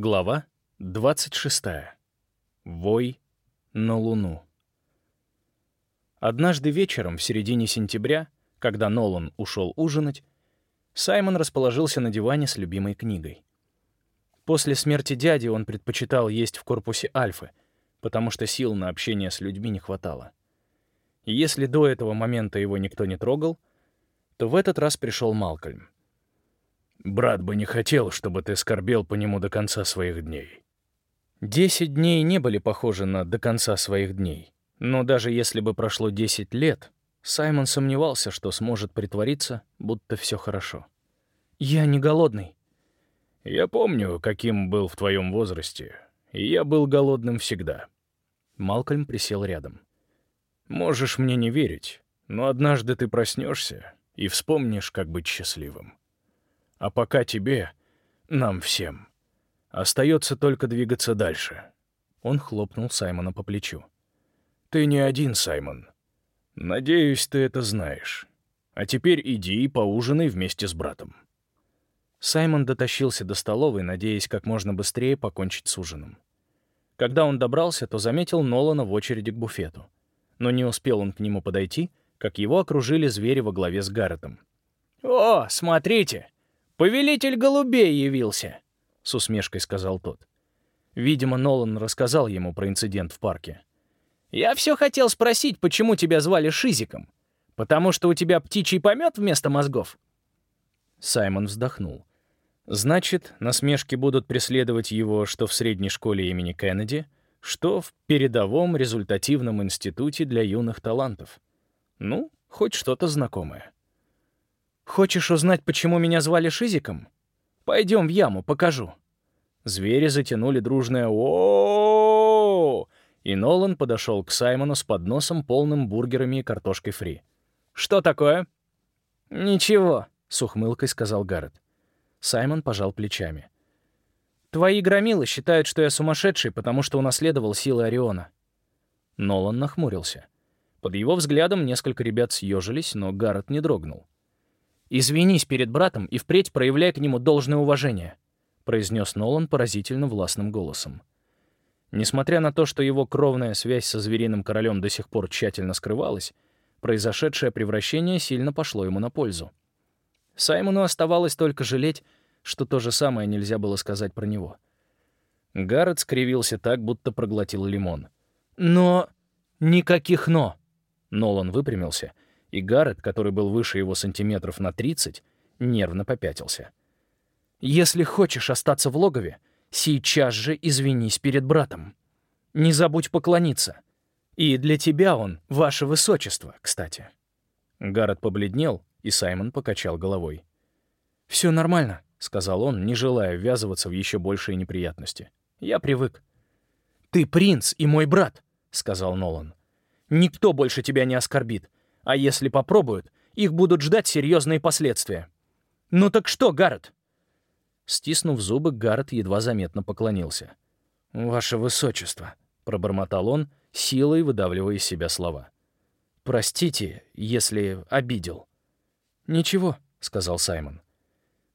Глава 26. Вой на Луну. Однажды вечером, в середине сентября, когда Нолан ушел ужинать, Саймон расположился на диване с любимой книгой. После смерти дяди он предпочитал есть в корпусе Альфы, потому что сил на общение с людьми не хватало. И если до этого момента его никто не трогал, то в этот раз пришел Малкольм. Брат бы не хотел, чтобы ты скорбел по нему до конца своих дней. Десять дней не были похожи на «до конца своих дней». Но даже если бы прошло десять лет, Саймон сомневался, что сможет притвориться, будто все хорошо. «Я не голодный». «Я помню, каким был в твоем возрасте, и я был голодным всегда». Малкольм присел рядом. «Можешь мне не верить, но однажды ты проснешься и вспомнишь, как быть счастливым. А пока тебе, нам всем, остается только двигаться дальше. Он хлопнул Саймона по плечу. Ты не один, Саймон. Надеюсь, ты это знаешь. А теперь иди и поужинай вместе с братом. Саймон дотащился до столовой, надеясь как можно быстрее покончить с ужином. Когда он добрался, то заметил Нолана в очереди к буфету. Но не успел он к нему подойти, как его окружили звери во главе с Гарретом. «О, смотрите! «Повелитель голубей явился», — с усмешкой сказал тот. Видимо, Нолан рассказал ему про инцидент в парке. «Я все хотел спросить, почему тебя звали Шизиком? Потому что у тебя птичий помет вместо мозгов?» Саймон вздохнул. «Значит, насмешки будут преследовать его что в средней школе имени Кеннеди, что в передовом результативном институте для юных талантов. Ну, хоть что-то знакомое». «Хочешь узнать, почему меня звали Шизиком? Пойдем в яму, покажу». Звери затянули дружное о и Нолан подошел к Саймону с подносом, полным бургерами и картошкой фри. «Что такое?» «Ничего», — с ухмылкой сказал Гаррет. Саймон пожал плечами. «Твои громилы считают, что я сумасшедший, потому что унаследовал силы Ориона». Нолан нахмурился. Под его взглядом несколько ребят съежились, но Гаррет не дрогнул. «Извинись перед братом и впредь проявляй к нему должное уважение», произнес Нолан поразительно властным голосом. Несмотря на то, что его кровная связь со звериным королем до сих пор тщательно скрывалась, произошедшее превращение сильно пошло ему на пользу. Саймону оставалось только жалеть, что то же самое нельзя было сказать про него. Гаррет скривился так, будто проглотил лимон. «Но... никаких «но». Нолан выпрямился — и Гаррет, который был выше его сантиметров на 30, нервно попятился. «Если хочешь остаться в логове, сейчас же извинись перед братом. Не забудь поклониться. И для тебя он, ваше высочество, кстати». Гаррет побледнел, и Саймон покачал головой. «Все нормально», — сказал он, не желая ввязываться в еще большие неприятности. «Я привык». «Ты принц и мой брат», — сказал Нолан. «Никто больше тебя не оскорбит, а если попробуют, их будут ждать серьезные последствия. Ну так что, Гаррет?» Стиснув зубы, Гаррет едва заметно поклонился. «Ваше высочество», — пробормотал он, силой выдавливая из себя слова. «Простите, если обидел». «Ничего», — сказал Саймон.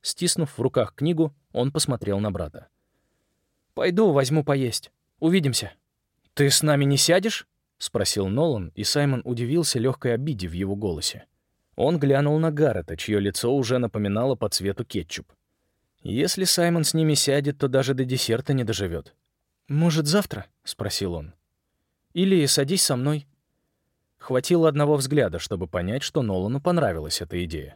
Стиснув в руках книгу, он посмотрел на брата. «Пойду возьму поесть. Увидимся». «Ты с нами не сядешь?» — спросил Нолан, и Саймон удивился легкой обиде в его голосе. Он глянул на Гаррета, чье лицо уже напоминало по цвету кетчуп. Если Саймон с ними сядет, то даже до десерта не доживет. «Может, завтра?» — спросил он. «Или садись со мной». Хватило одного взгляда, чтобы понять, что Нолану понравилась эта идея.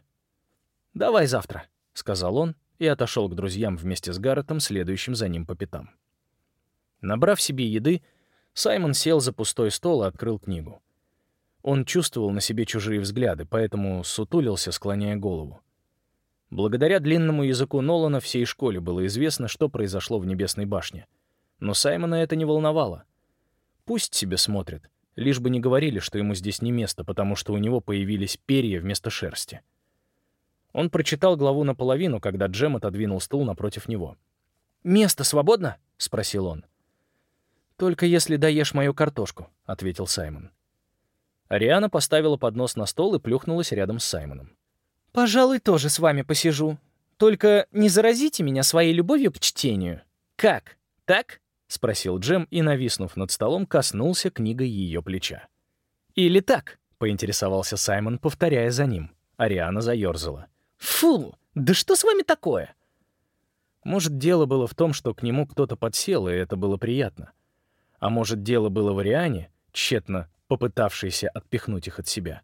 «Давай завтра», — сказал он и отошел к друзьям вместе с Гарретом, следующим за ним по пятам. Набрав себе еды, Саймон сел за пустой стол и открыл книгу. Он чувствовал на себе чужие взгляды, поэтому сутулился, склоняя голову. Благодаря длинному языку Нолана всей школе было известно, что произошло в Небесной башне. Но Саймона это не волновало. Пусть себе смотрит, лишь бы не говорили, что ему здесь не место, потому что у него появились перья вместо шерсти. Он прочитал главу наполовину, когда Джем отодвинул стул напротив него. «Место свободно?» — спросил он. «Только если доешь мою картошку», — ответил Саймон. Ариана поставила поднос на стол и плюхнулась рядом с Саймоном. «Пожалуй, тоже с вами посижу. Только не заразите меня своей любовью к чтению». «Как? Так?» — спросил Джем и, нависнув над столом, коснулся книгой ее плеча. «Или так?» — поинтересовался Саймон, повторяя за ним. Ариана заерзала. «Фу! Да что с вами такое?» Может, дело было в том, что к нему кто-то подсел, и это было приятно. А может, дело было в Ариане, тщетно попытавшейся отпихнуть их от себя.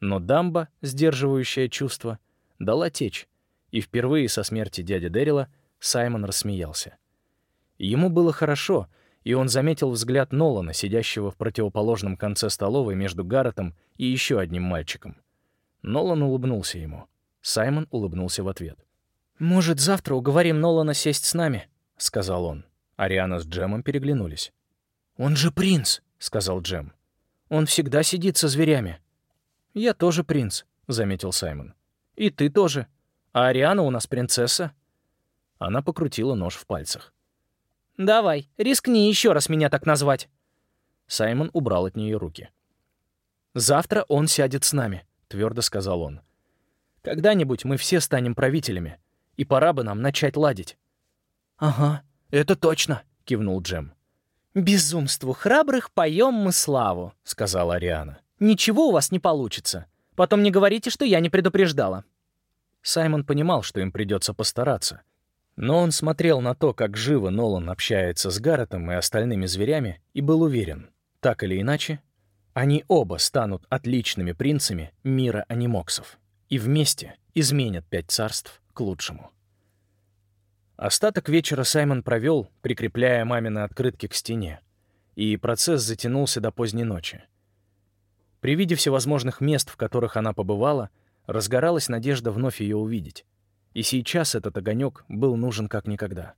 Но дамба, сдерживающая чувства, дала течь, и впервые со смерти дяди Дэрила Саймон рассмеялся. Ему было хорошо, и он заметил взгляд Нолана, сидящего в противоположном конце столовой между Гарретом и еще одним мальчиком. Нолан улыбнулся ему. Саймон улыбнулся в ответ. «Может, завтра уговорим Нолана сесть с нами?» — сказал он. Ариана с Джемом переглянулись. «Он же принц», — сказал Джем. «Он всегда сидит со зверями». «Я тоже принц», — заметил Саймон. «И ты тоже. А Ариана у нас принцесса». Она покрутила нож в пальцах. «Давай, рискни еще раз меня так назвать». Саймон убрал от нее руки. «Завтра он сядет с нами», — твердо сказал он. «Когда-нибудь мы все станем правителями, и пора бы нам начать ладить». «Ага, это точно», — кивнул Джем. «Безумству храбрых поем мы славу», — сказала Ариана. «Ничего у вас не получится. Потом не говорите, что я не предупреждала». Саймон понимал, что им придется постараться. Но он смотрел на то, как живо Нолан общается с Гарретом и остальными зверями, и был уверен, так или иначе, они оба станут отличными принцами мира анимоксов и вместе изменят пять царств к лучшему. Остаток вечера Саймон провел, прикрепляя мамины открытки к стене, и процесс затянулся до поздней ночи. При виде всевозможных мест, в которых она побывала, разгоралась надежда вновь ее увидеть. И сейчас этот огонек был нужен как никогда.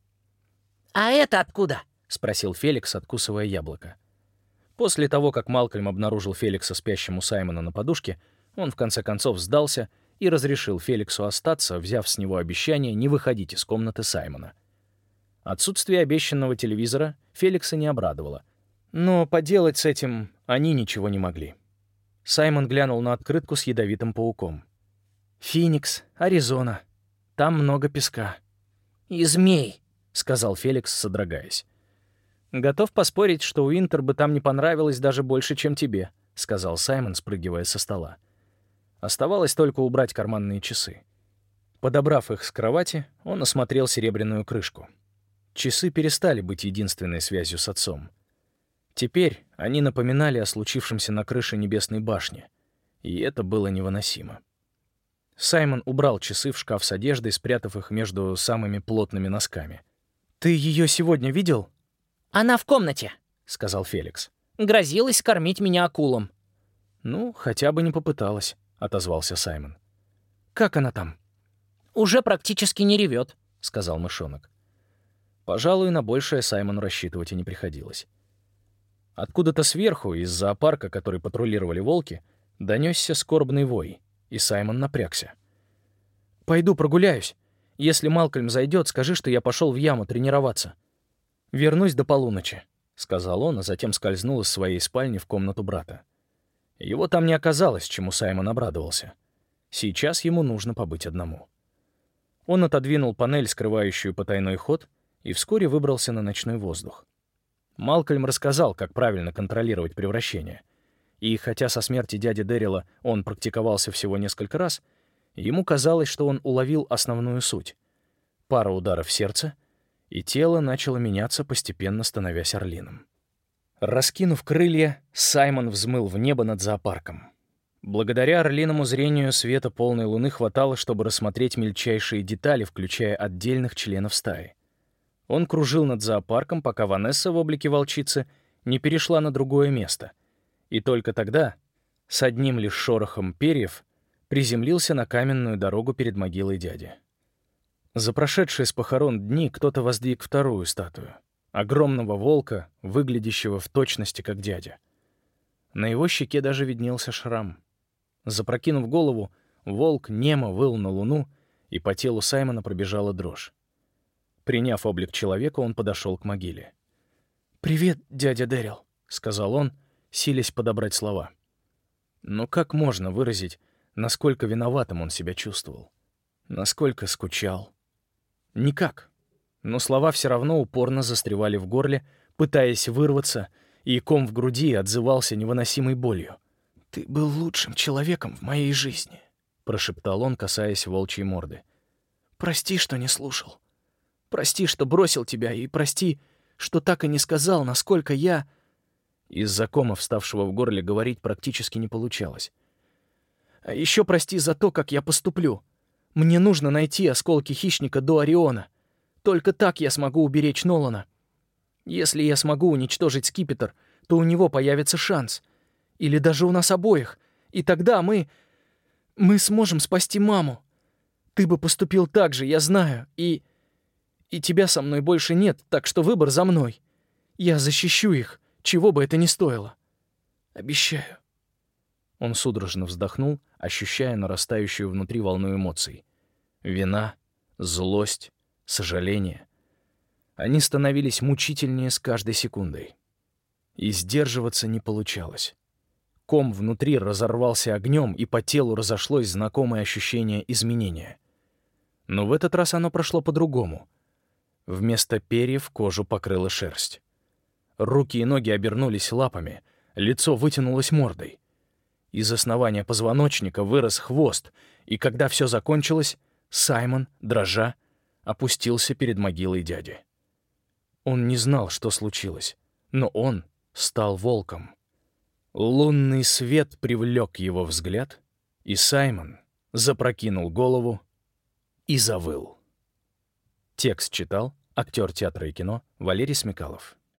«А это откуда?» — спросил Феликс, откусывая яблоко. После того, как Малкольм обнаружил Феликса спящим у Саймона на подушке, он в конце концов сдался и разрешил Феликсу остаться, взяв с него обещание не выходить из комнаты Саймона. Отсутствие обещанного телевизора Феликса не обрадовало, но поделать с этим они ничего не могли. Саймон глянул на открытку с ядовитым пауком. «Феникс, Аризона. Там много песка». «И змей», — сказал Феликс, содрогаясь. «Готов поспорить, что Уинтер бы там не понравилось даже больше, чем тебе», — сказал Саймон, спрыгивая со стола. Оставалось только убрать карманные часы. Подобрав их с кровати, он осмотрел серебряную крышку. Часы перестали быть единственной связью с отцом. Теперь они напоминали о случившемся на крыше небесной башни, и это было невыносимо. Саймон убрал часы в шкаф с одеждой, спрятав их между самыми плотными носками. «Ты ее сегодня видел?» «Она в комнате», — сказал Феликс. «Грозилась кормить меня акулом». «Ну, хотя бы не попыталась» отозвался Саймон. «Как она там?» «Уже практически не ревет», — сказал мышонок. Пожалуй, на большее Саймону рассчитывать и не приходилось. Откуда-то сверху, из зоопарка, который патрулировали волки, донесся скорбный вой, и Саймон напрягся. «Пойду прогуляюсь. Если Малкольм зайдет, скажи, что я пошел в яму тренироваться. Вернусь до полуночи», — сказал он, а затем скользнул из своей спальни в комнату брата. Его там не оказалось, чему Саймон обрадовался. Сейчас ему нужно побыть одному. Он отодвинул панель, скрывающую потайной ход, и вскоре выбрался на ночной воздух. Малкольм рассказал, как правильно контролировать превращение. И хотя со смерти дяди Дэрила он практиковался всего несколько раз, ему казалось, что он уловил основную суть. Пара ударов в сердце, и тело начало меняться, постепенно становясь орлиным. Раскинув крылья, Саймон взмыл в небо над зоопарком. Благодаря орлиному зрению света полной луны хватало, чтобы рассмотреть мельчайшие детали, включая отдельных членов стаи. Он кружил над зоопарком, пока Ванесса в облике волчицы не перешла на другое место. И только тогда, с одним лишь шорохом перьев, приземлился на каменную дорогу перед могилой дяди. За прошедшие с похорон дни кто-то воздвиг вторую статую — огромного волка, выглядящего в точности как дядя. На его щеке даже виднелся шрам. Запрокинув голову, волк немо выл на луну, и по телу Саймона пробежала дрожь. Приняв облик человека, он подошел к могиле. «Привет, дядя Дэрил», — сказал он, силясь подобрать слова. Но как можно выразить, насколько виноватым он себя чувствовал? Насколько скучал? Никак. Но слова все равно упорно застревали в горле, пытаясь вырваться, и ком в груди отзывался невыносимой болью. «Ты был лучшим человеком в моей жизни», — прошептал он, касаясь волчьей морды. «Прости, что не слушал. Прости, что бросил тебя, и прости, что так и не сказал, насколько я...» Из-за кома, вставшего в горле, говорить практически не получалось. «А еще прости за то, как я поступлю. Мне нужно найти осколки хищника до Ориона. Только так я смогу уберечь Нолана. Если я смогу уничтожить скипетр, то у него появится шанс. Или даже у нас обоих. И тогда мы... Мы сможем спасти маму. Ты бы поступил так же, я знаю. И... И тебя со мной больше нет, так что выбор за мной. Я защищу их, чего бы это ни стоило. Обещаю. Он судорожно вздохнул, ощущая нарастающую внутри волну эмоций. Вина, злость, сожаление. Они становились мучительнее с каждой секундой. И сдерживаться не получалось. Ком внутри разорвался огнем, и по телу разошлось знакомое ощущение изменения. Но в этот раз оно прошло по-другому. Вместо перьев кожу покрыла шерсть. Руки и ноги обернулись лапами, лицо вытянулось мордой. Из основания позвоночника вырос хвост, и когда все закончилось, Саймон, дрожа, опустился перед могилой дяди. Он не знал, что случилось, но он стал волком. Лунный свет привлек его взгляд, и Саймон запрокинул голову и завыл. Текст читал актер театра и кино Валерий Смекалов.